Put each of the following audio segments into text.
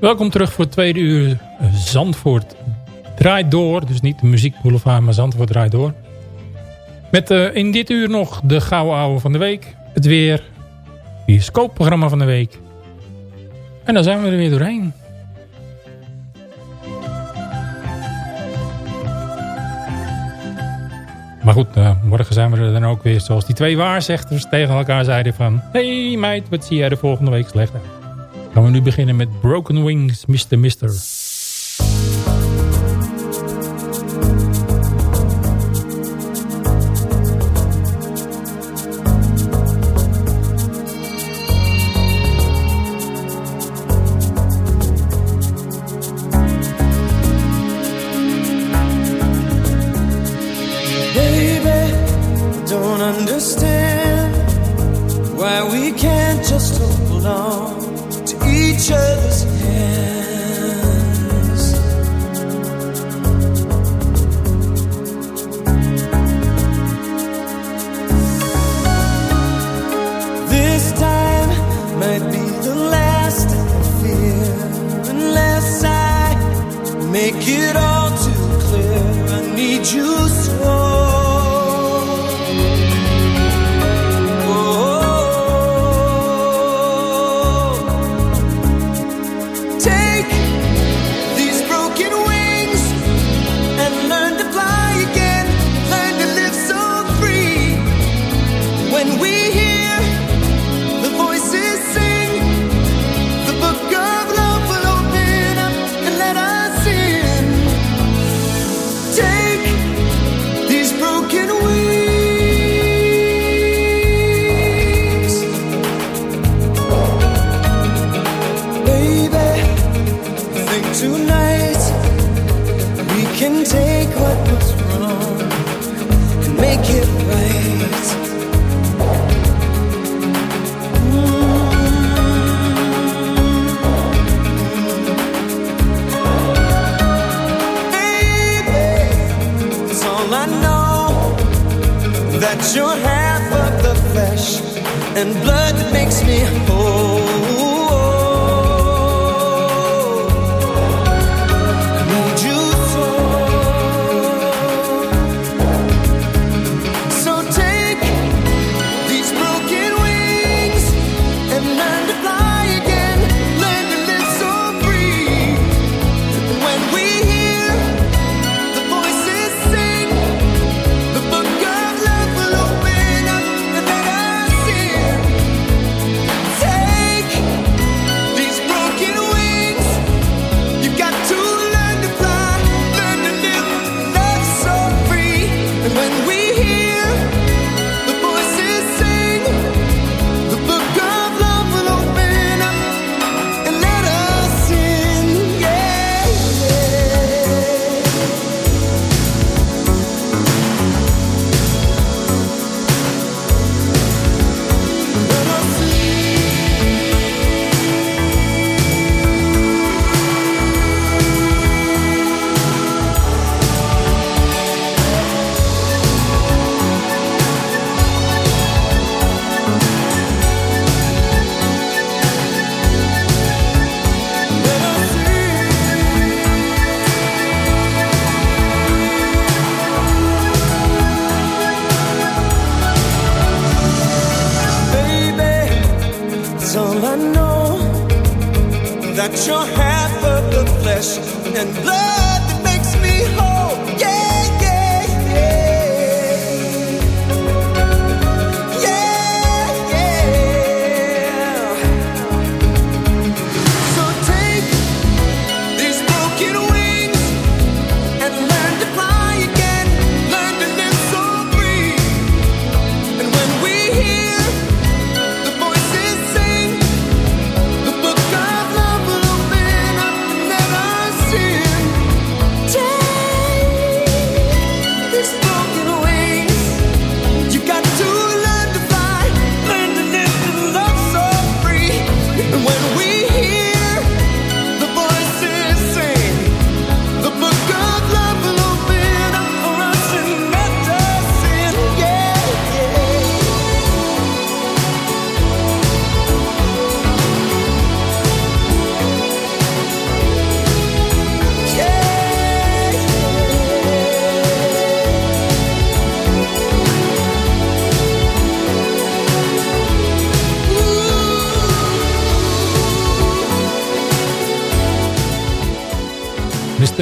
Welkom terug voor het tweede uur Zandvoort draait door. Dus niet de muziekboulevard, maar Zandvoort draait door. Met uh, in dit uur nog de gouden ouwe van de week. Het weer. Bioscoopprogramma van de week. En dan zijn we er weer doorheen. Maar goed, uh, morgen zijn we er dan ook weer zoals die twee waarzegters tegen elkaar zeiden van... Hey meid, wat zie jij de volgende week slecht uit? Gaan we nu beginnen met Broken Wings, Mr. Mister.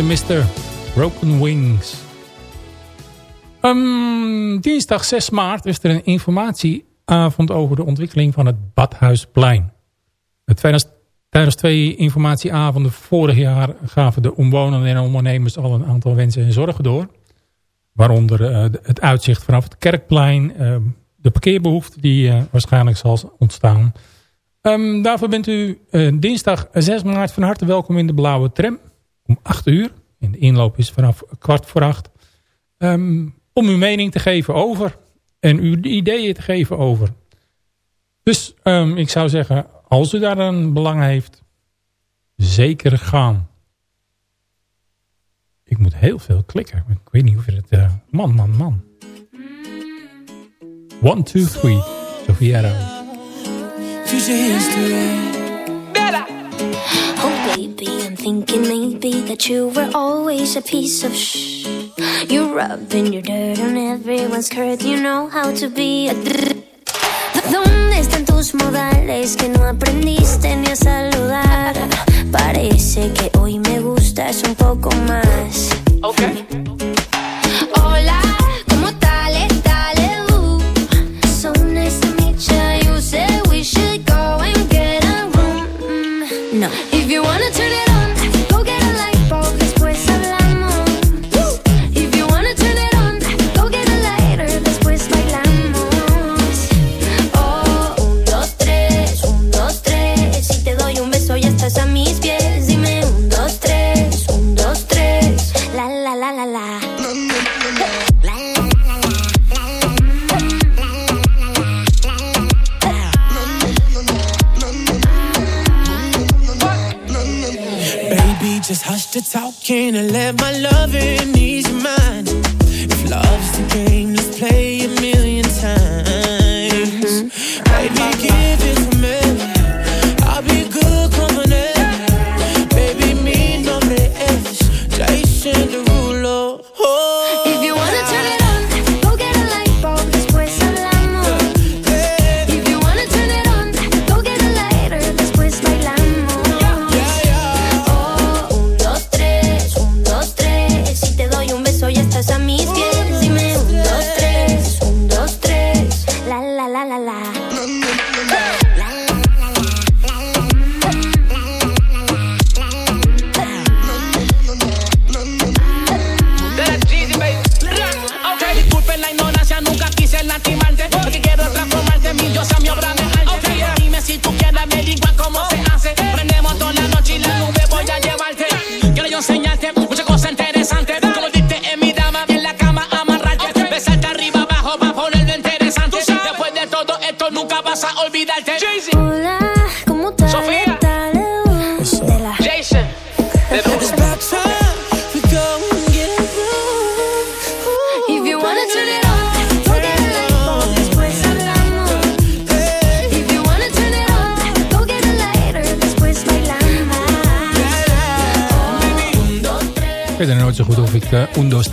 Mr. Broken Wings. Um, dinsdag 6 maart is er een informatieavond over de ontwikkeling van het Badhuisplein. Tijdens, twee informatieavonden vorig jaar gaven de omwonenden en ondernemers al een aantal wensen en zorgen door. Waaronder uh, het uitzicht vanaf het Kerkplein, uh, de parkeerbehoefte die uh, waarschijnlijk zal ontstaan. Um, daarvoor bent u dinsdag 6 maart van harte welkom in de Blauwe Tram om 8 uur. En de inloop is vanaf kwart voor acht. Um, om uw mening te geven over en u ideeën te geven over. Dus um, ik zou zeggen, als u daar een belang heeft, zeker gaan. Ik moet heel veel klikken. Ik weet niet of het... Uh, man, man, man. One, two, three. Sofia Oh baby, I'm thinking maybe that you were always a piece of shh. You're rubbing your dirt on everyone's skirt. You know how to be a ¿Dónde están tus modales que no aprendiste ni a saludar? Parece que hoy me gustas un poco más. Okay. Hola, just hush the talking and let my loving ease your mind. If love's the game, let's play a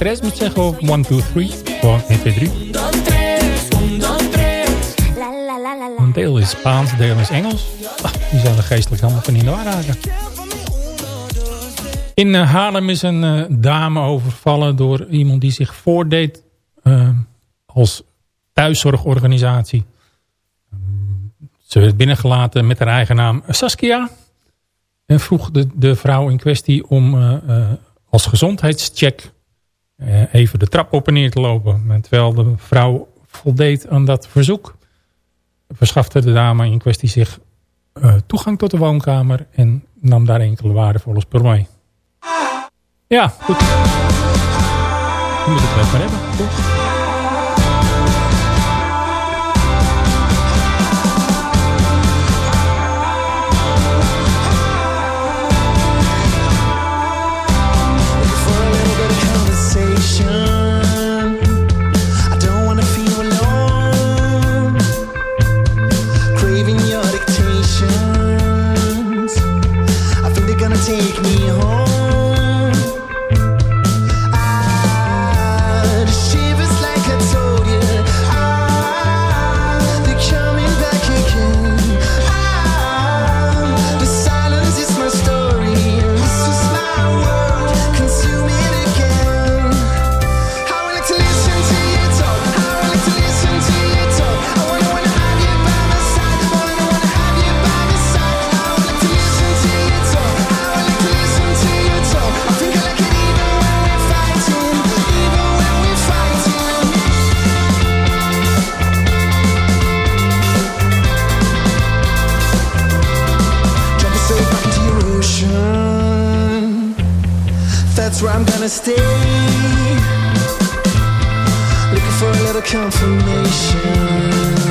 3 moet zeggen of 1, 2, 3? Gewoon 1, 2, 3. Een deel is Spaans, een deel is Engels. Die die zouden geestelijk allemaal van in de war raken. In eh, Haarlem is een eh, dame overvallen door iemand die zich voordeed eh, als thuiszorgorganisatie. Ze werd binnengelaten met haar eigen naam Saskia. En vroeg de, de vrouw in kwestie om als gezondheidscheck even de trap op en neer te lopen. En terwijl de vrouw voldeed aan dat verzoek verschafte de dame in kwestie zich eh, toegang tot de woonkamer en nam daar enkele waardevolle spullen mee. Ja, goed. Je moet het best maar hebben? Gonna stay. Looking for a little confirmation.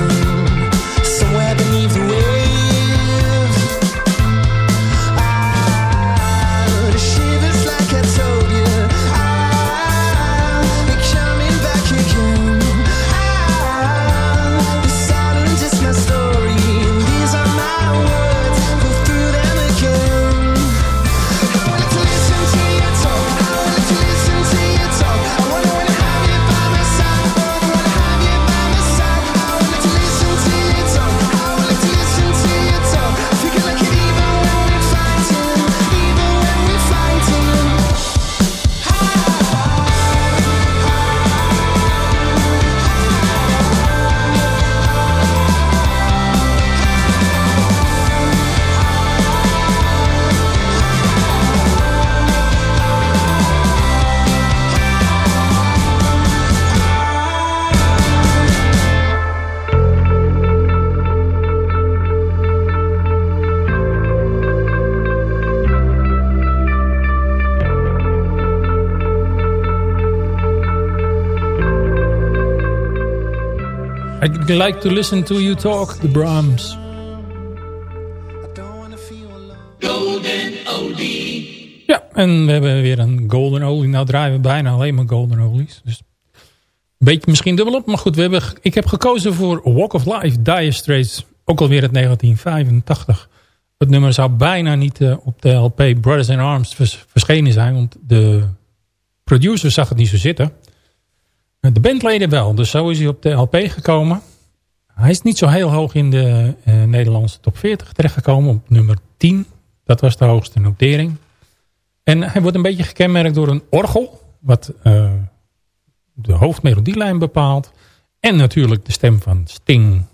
Like to listen to you talk, the Brahms. Ja, en we hebben weer een golden olie. Nou draaien we bijna alleen maar golden olies. Dus een beetje misschien dubbelop. Maar goed, we hebben, ik heb gekozen voor Walk of Life, Dire Straits. Ook alweer uit 1985. Het nummer zou bijna niet eh, op de LP Brothers in Arms vers- verschenen zijn. Want de producer zag het niet zo zitten. De bandleden wel, dus zo is hij op de LP gekomen. Hij is niet zo heel hoog in de eh, Nederlandse top 40 terechtgekomen. Op nummer 10, dat was de hoogste notering. En hij wordt een beetje gekenmerkt door een orgel. Wat eh, de hoofdmelodielijn bepaalt. En natuurlijk de stem van Sting.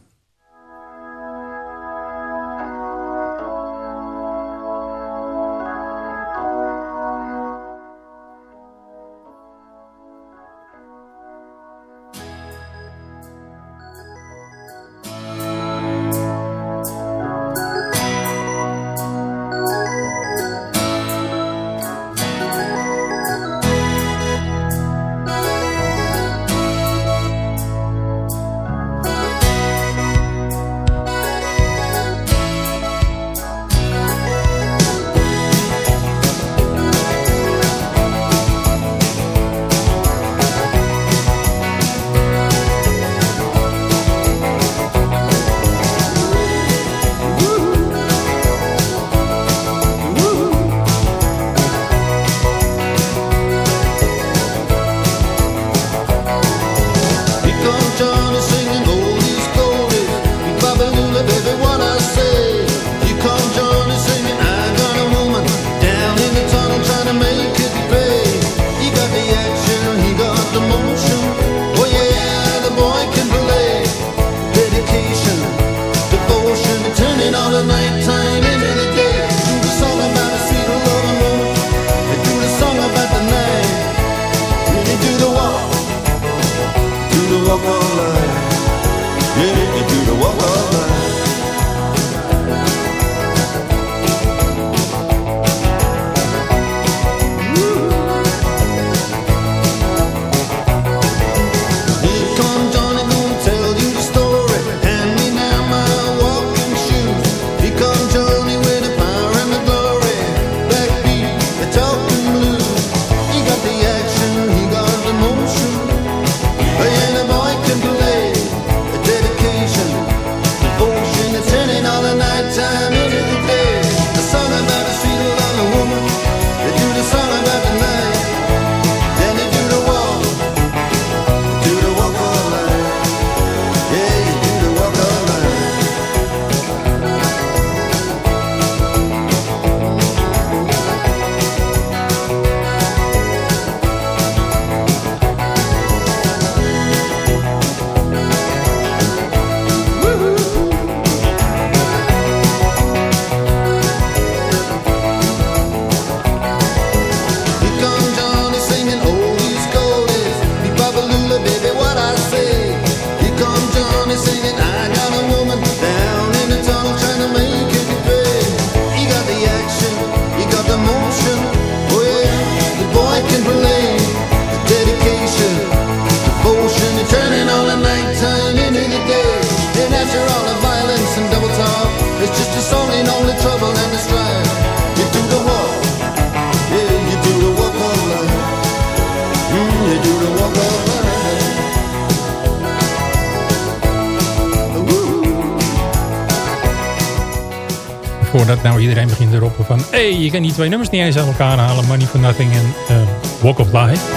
Je kan die twee nummers niet eens aan elkaar halen. Money for Nothing en eh, Walk of Life.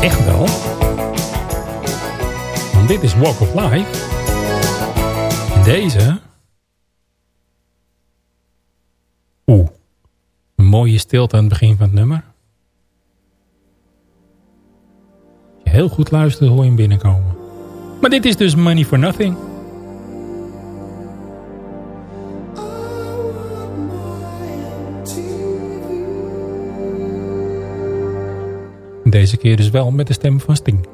Echt wel. Want dit is Walk of Life. Deze... Oeh. Een mooie stilte aan het begin van het nummer. Als je heel goed luistert hoor je hem binnenkomen. Maar dit is dus Money for Nothing. Deze keer dus wel met de stem van Sting.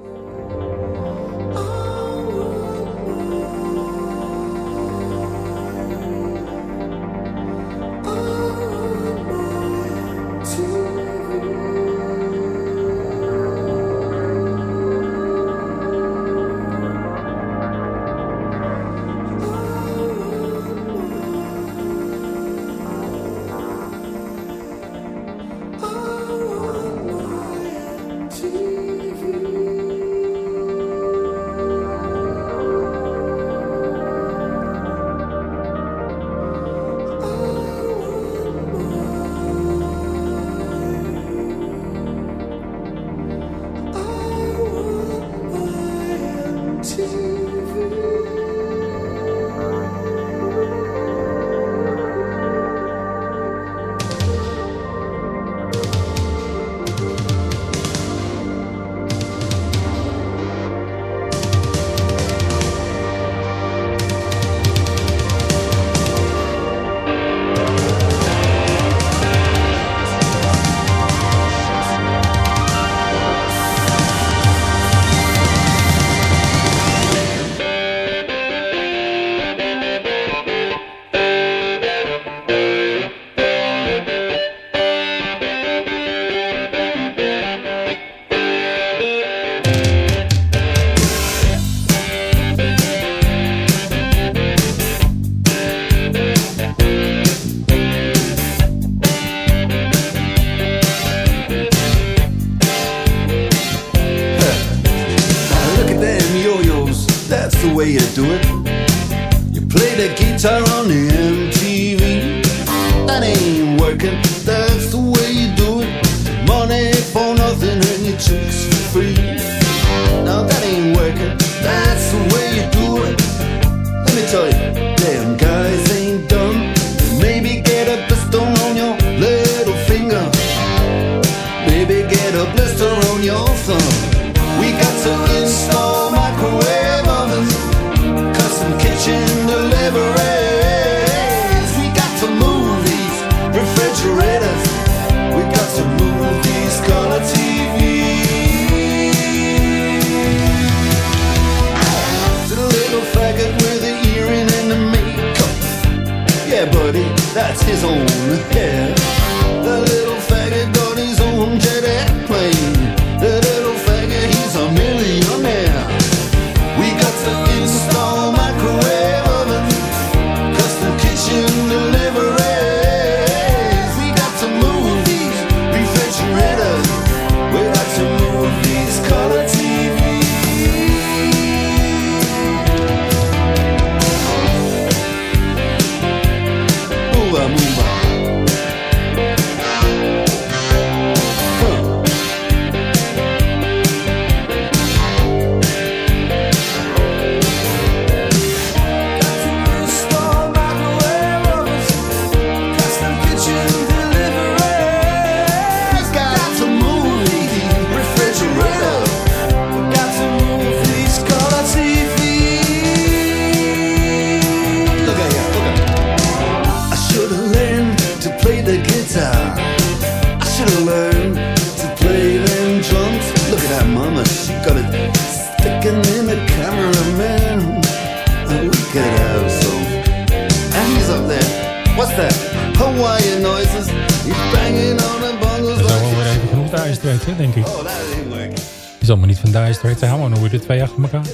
Straits. Hij houden nog weer de twee achter elkaar.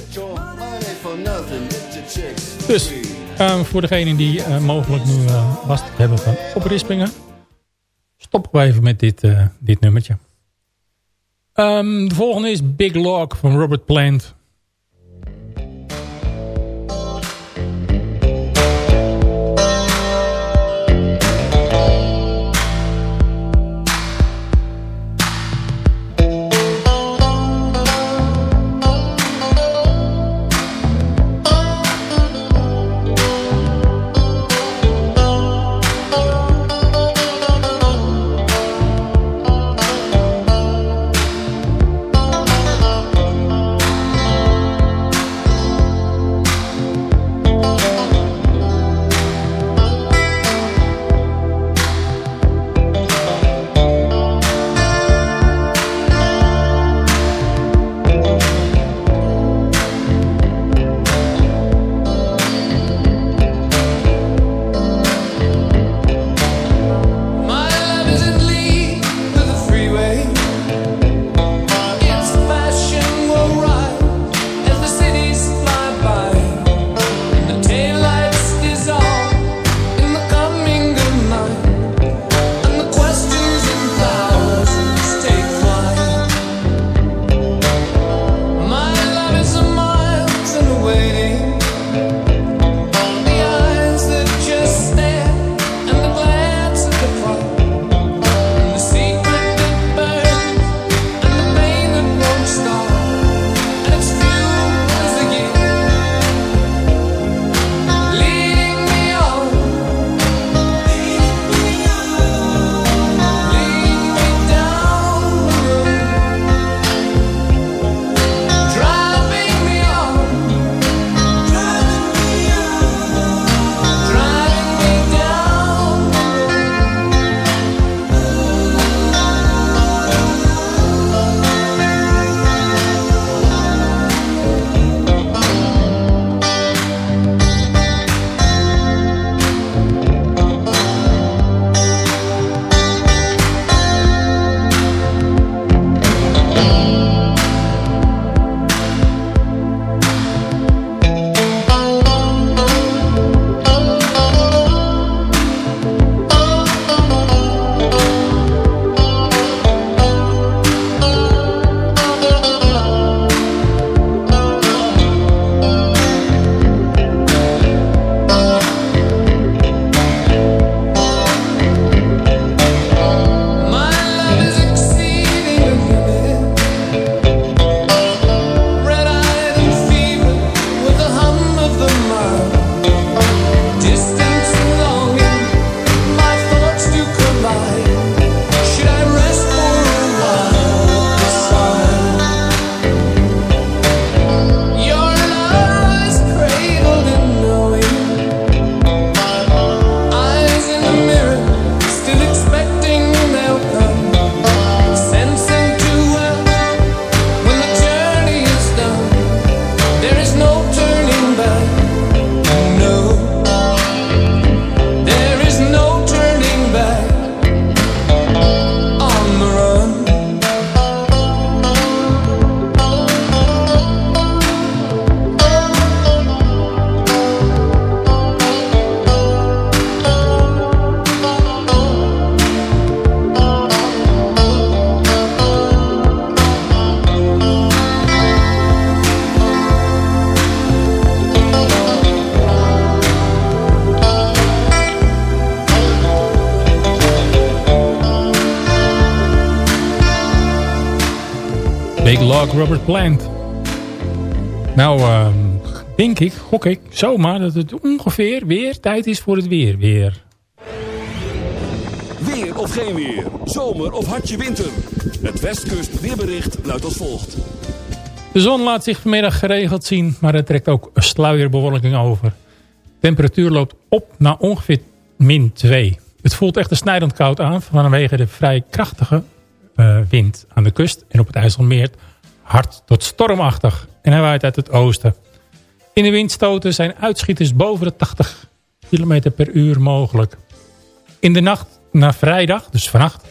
Dus, eh, voor degenen die eh, mogelijk nu eh, last hebben van oprispingen... stoppen we even met dit, eh, dit nummertje. Ehm, de volgende is Big Log van Robert Plant. Robert Plant. Nou, ehm, denk ik, gok ik, zomaar dat het ongeveer weer tijd is voor het weer. Weer. Weer of geen weer. Zomer of hartje winter. Het Westkust weerbericht luidt als volgt. De zon laat zich vanmiddag geregeld zien, maar er trekt ook een sluierbewolking over. Temperatuur loopt op naar ongeveer min 2. Het voelt echt een snijdend koud aan vanwege de vrij krachtige eh, wind aan de kust en op het IJsselmeer hard tot stormachtig. En hij waait uit het oosten. In de windstoten zijn uitschieters boven de 80 km per uur mogelijk. In de nacht naar vrijdag, dus vannacht,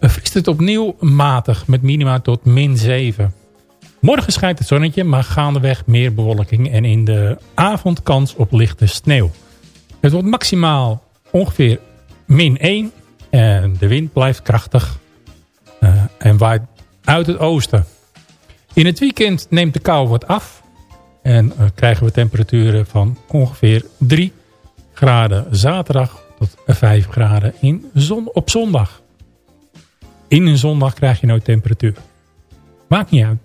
vriest het opnieuw matig met minima tot min 7. Morgen schijnt het zonnetje, maar gaandeweg meer bewolking en in de avond kans op lichte sneeuw. Het wordt maximaal ongeveer min 1 en de wind blijft krachtig eh, en waait uit het oosten. In het weekend neemt de kou wat af. En uh, krijgen we temperaturen van ongeveer 3 graden zaterdag tot 5 graden in zon op zondag. In een zondag krijg je nooit temperatuur. Maakt niet uit.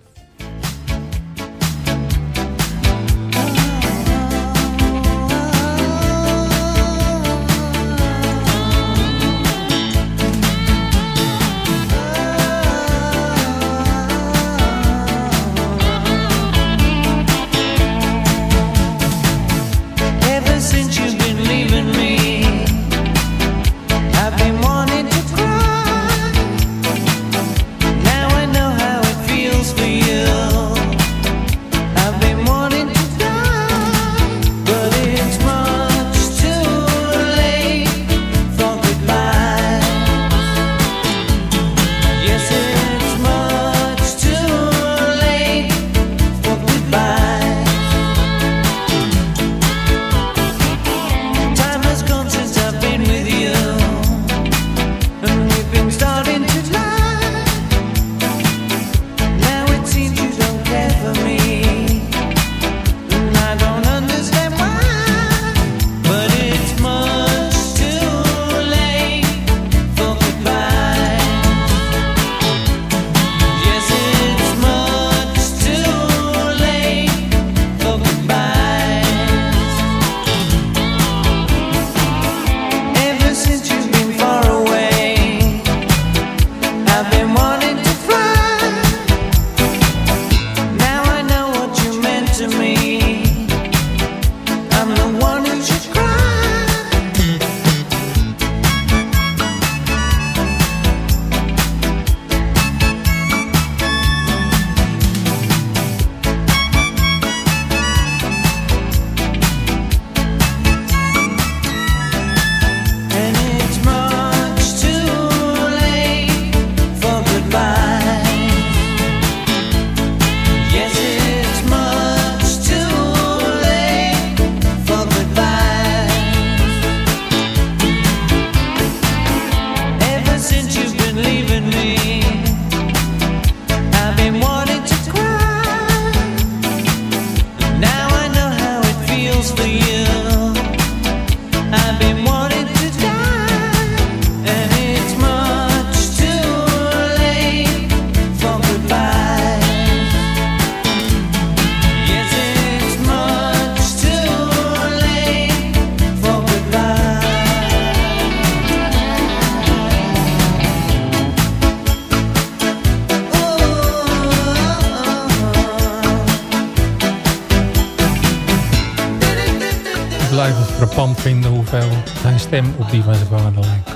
Op die van zijn vader lijkt.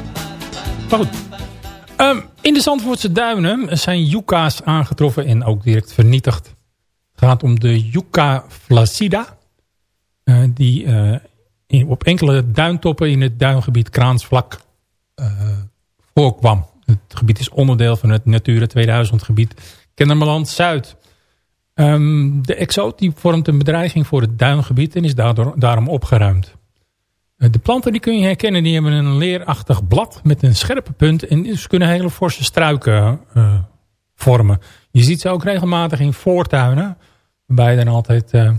Maar goed. Ehm, in de Zandvoortse duinen zijn yucca's aangetroffen en ook direct vernietigd. Het gaat om de yucca flacida. eh, die eh, op enkele duintoppen in het duingebied Kraansvlak eh, voorkwam. Het gebied is onderdeel van het Natura 2000 gebied Kennemerland Zuid. Ehm, de exoot vormt een bedreiging voor het duingebied en is daardoor, daarom opgeruimd. Eh, De planten die kun je herkennen, die hebben een leerachtig blad met een scherpe punt en dus kunnen hele forse struiken eh, vormen. Je ziet ze ook regelmatig in voortuinen, waarbij je dan altijd eh,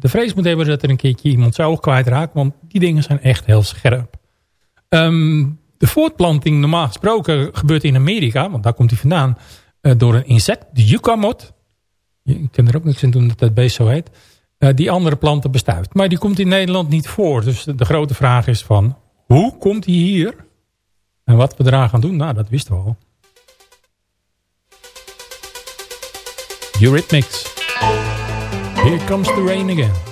de vrees moet hebben dat er een keertje iemand zijn oog kwijtraakt, want die dingen zijn echt heel scherp. Ehm, de voortplanting normaal gesproken gebeurt in Amerika, want daar komt hij vandaan, door een insect, de yuccamot. Je kan er ook niks aan doen dat dat beest zo heet. Eh, die andere planten bestuift. Maar die komt in Nederland niet voor. Dus de, grote vraag is van... Hoe komt hij hier? En wat we eraan gaan doen? Nou, dat wisten we al. Eurythmics. Here comes the rain again.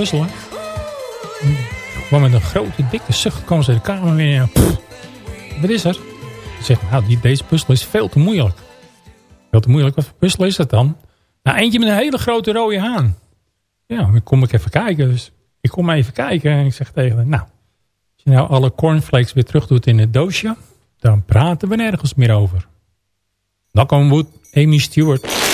Puzzelen. Gewoon met een grote, dikke zucht kwam ze de kamer weer. Wat is er? Ze zegt, nou, die, deze puzzel is veel te moeilijk. Veel te moeilijk. Wat voor puzzel is dat dan? Nou, eentje met een hele grote rode haan. Ja, dan kom ik even kijken. Dus ik kom even kijken en ik zeg tegen haar, nou, als je nou alle cornflakes weer terug doet in het doosje, dan praten we nergens meer over. Dan komen we Amy Stewart.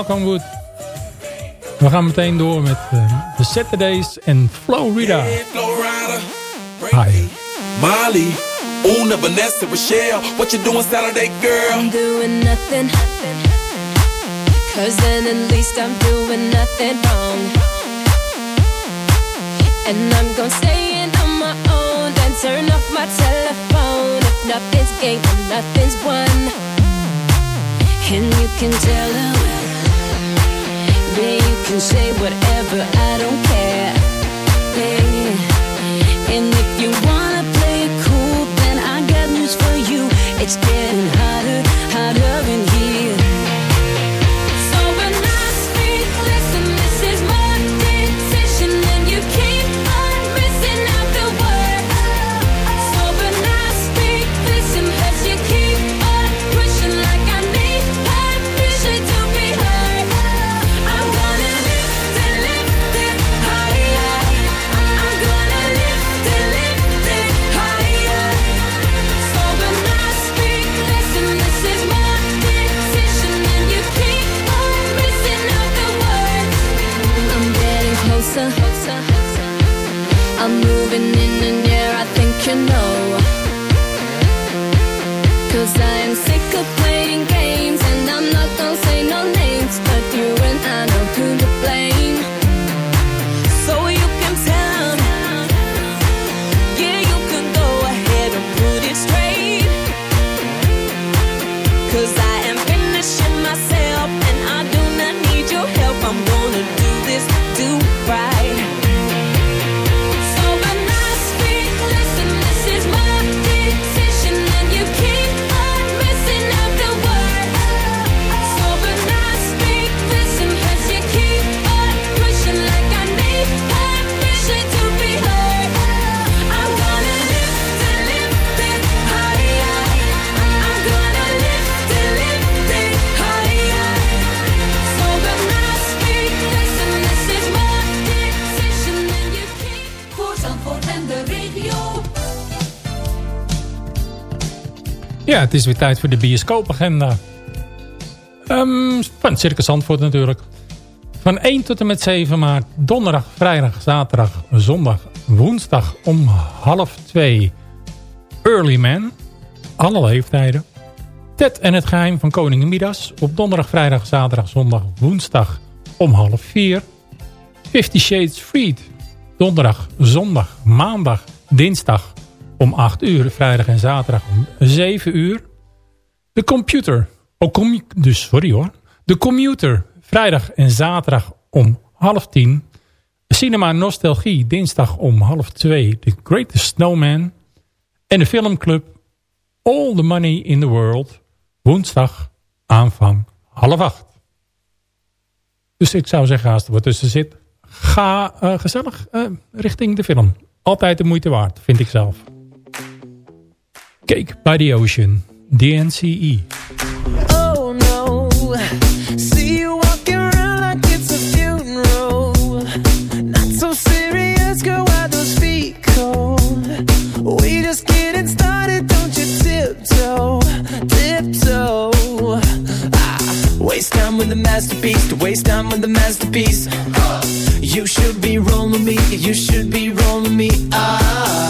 Knock on Wood. We gaan meteen door met eh, de Saturdays en Florida. Hi. Molly, Una, Vanessa, Rochelle, what you doing Saturday, girl? I'm doing nothing. Cause then at least I'm doing nothing wrong. And I'm gonna stay in on my own and turn off my telephone. If nothing's gained and nothing's won. And you can tell her, you can say whatever, I don't care. Yeah. And if you wanna Het is weer tijd voor de bioscoopagenda. Ehm, van Circus Zandvoort natuurlijk. Van 1 tot en met 7 maart. Donderdag, vrijdag, zaterdag, zondag, woensdag om half 2. Early Man. Alle leeftijden. Ted en het geheim van Koningin Midas. Op donderdag, vrijdag, zaterdag, zondag, woensdag om half 4. Fifty Shades Freed. Donderdag, zondag, maandag, dinsdag om 8 uur. Vrijdag en zaterdag om 7 uur. De computer. Oh, dus sorry hoor. De commuter. Vrijdag en zaterdag om half 10. Cinema Nostalgie. Dinsdag om half 2. The Greatest Snowman. En de filmclub. All the Money in the World. Woensdag aanvang half 8. Dus ik zou zeggen, er wat tussen zit, ga eh, gezellig eh, richting de film. Altijd de moeite waard, vind ik zelf. Cake by the Ocean, DNCE. No, see you walking around like it's a funeral. Not so serious, girl, why those feet cold? We just getting started, don't you tiptoe, tiptoe. Waste time with the masterpiece, to waste time with the masterpiece. You should be rolling me, you should be rolling me. Ah,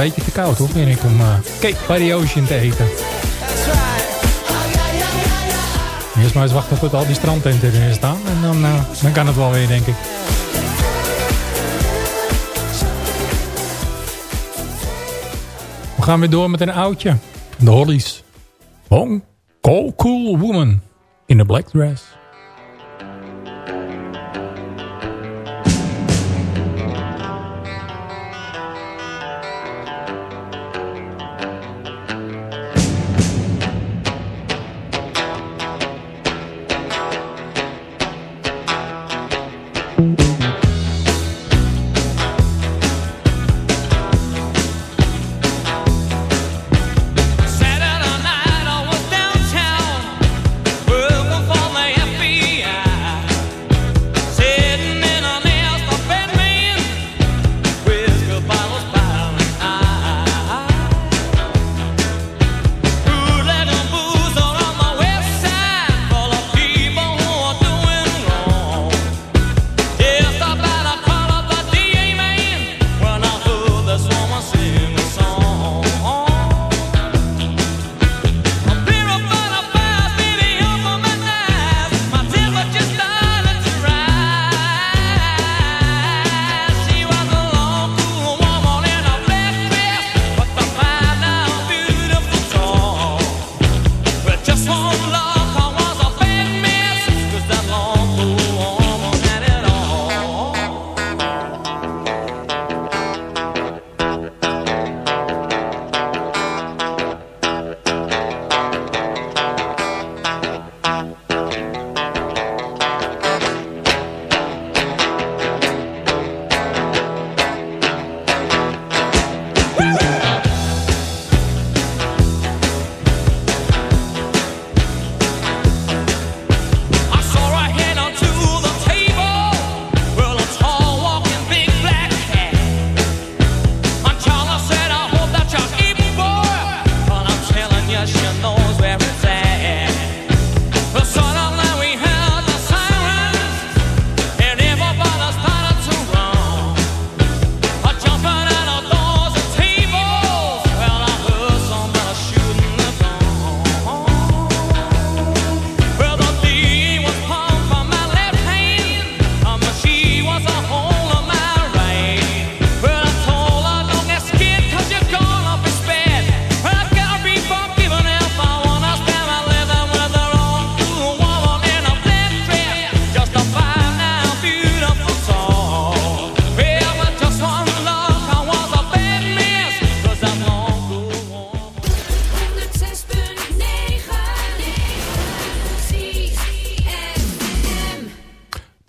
Beetje te koud hoor, vind ik, om uh, Cake by the Ocean te eten. Maar eens wachten tot al die strandtenten erin staan. En dan, uh, dan kan het wel weer, denk ik. We gaan weer door met een oudje. De Hollies. Hong Cool Woman in a black dress.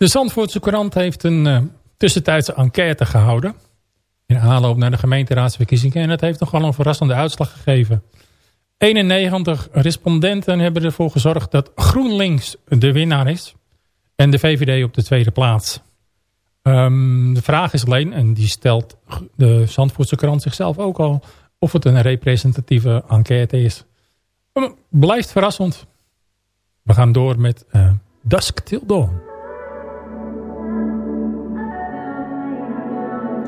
De Zandvoortse Courant heeft een eh, tussentijdse enquête gehouden. In aanloop naar de gemeenteraadsverkiezingen. En het heeft nogal een verrassende uitslag gegeven. 91 respondenten hebben ervoor gezorgd dat GroenLinks de winnaar is. En de VVD op de tweede plaats. Ehm, de vraag is alleen, en die stelt de Zandvoortse krant zichzelf ook al... of het een representatieve enquête is. Maar blijft verrassend. We gaan door met eh, Dusk Till Dawn.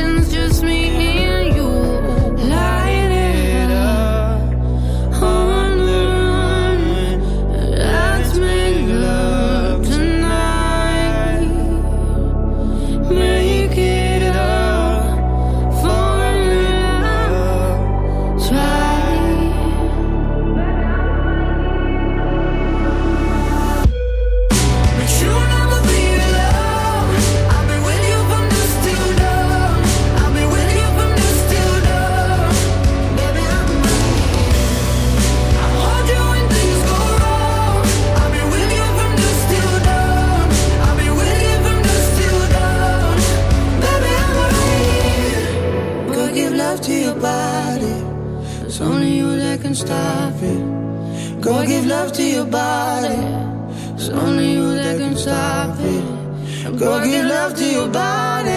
and your sins just me to your body.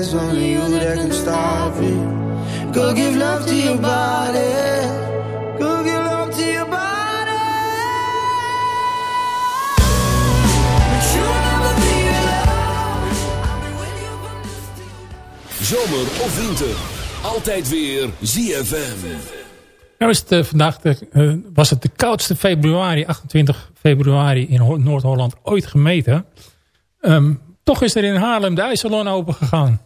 It's only you that can stop it. Go give love to your body. Go give love to your body. But you'll never be alone. Zomer of winter. Altijd weer ZFM. Nou is het eh, vandaag de, eh, was het de koudste februari, 28 februari in Ho- Noord-Holland ooit gemeten. Ehm, toch is er in Haarlem de ijsalon open gegaan.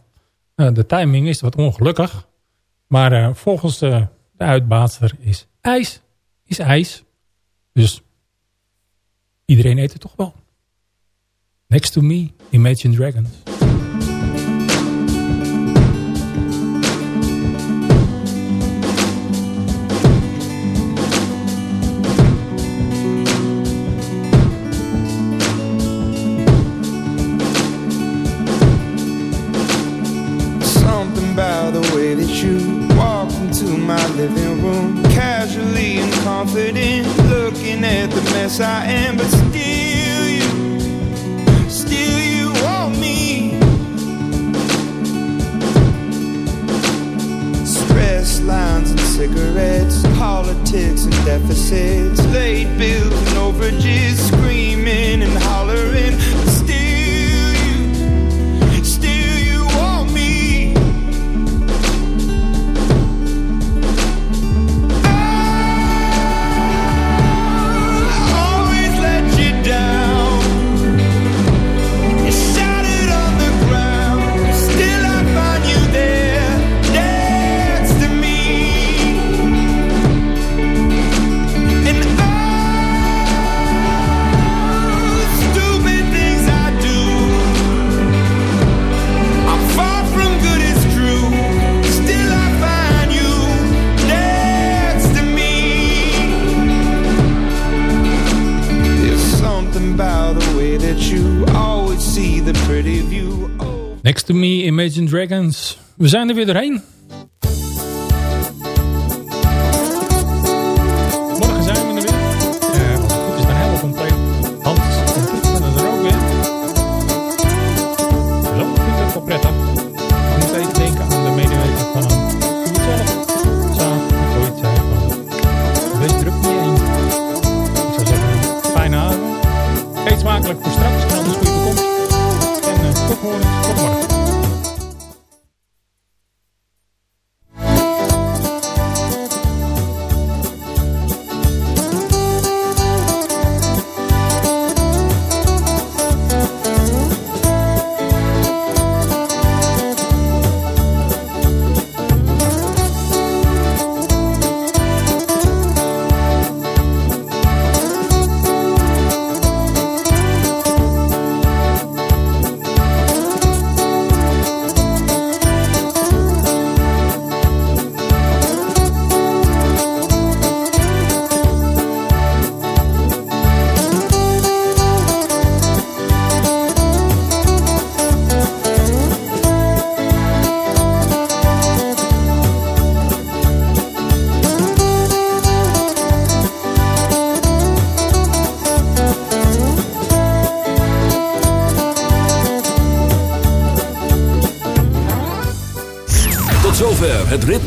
Eh, de timing is wat ongelukkig. Maar eh, volgens eh, de uitbaatster is ijs, is ijs. Dus iedereen eet het toch wel. Next to me, Imagine Dragons. Mess I am, but still you, still you want me. Stress lines and cigarettes, politics and deficits, late bills and overages, Next to me, Imagine Dragons. We zijn er weer doorheen.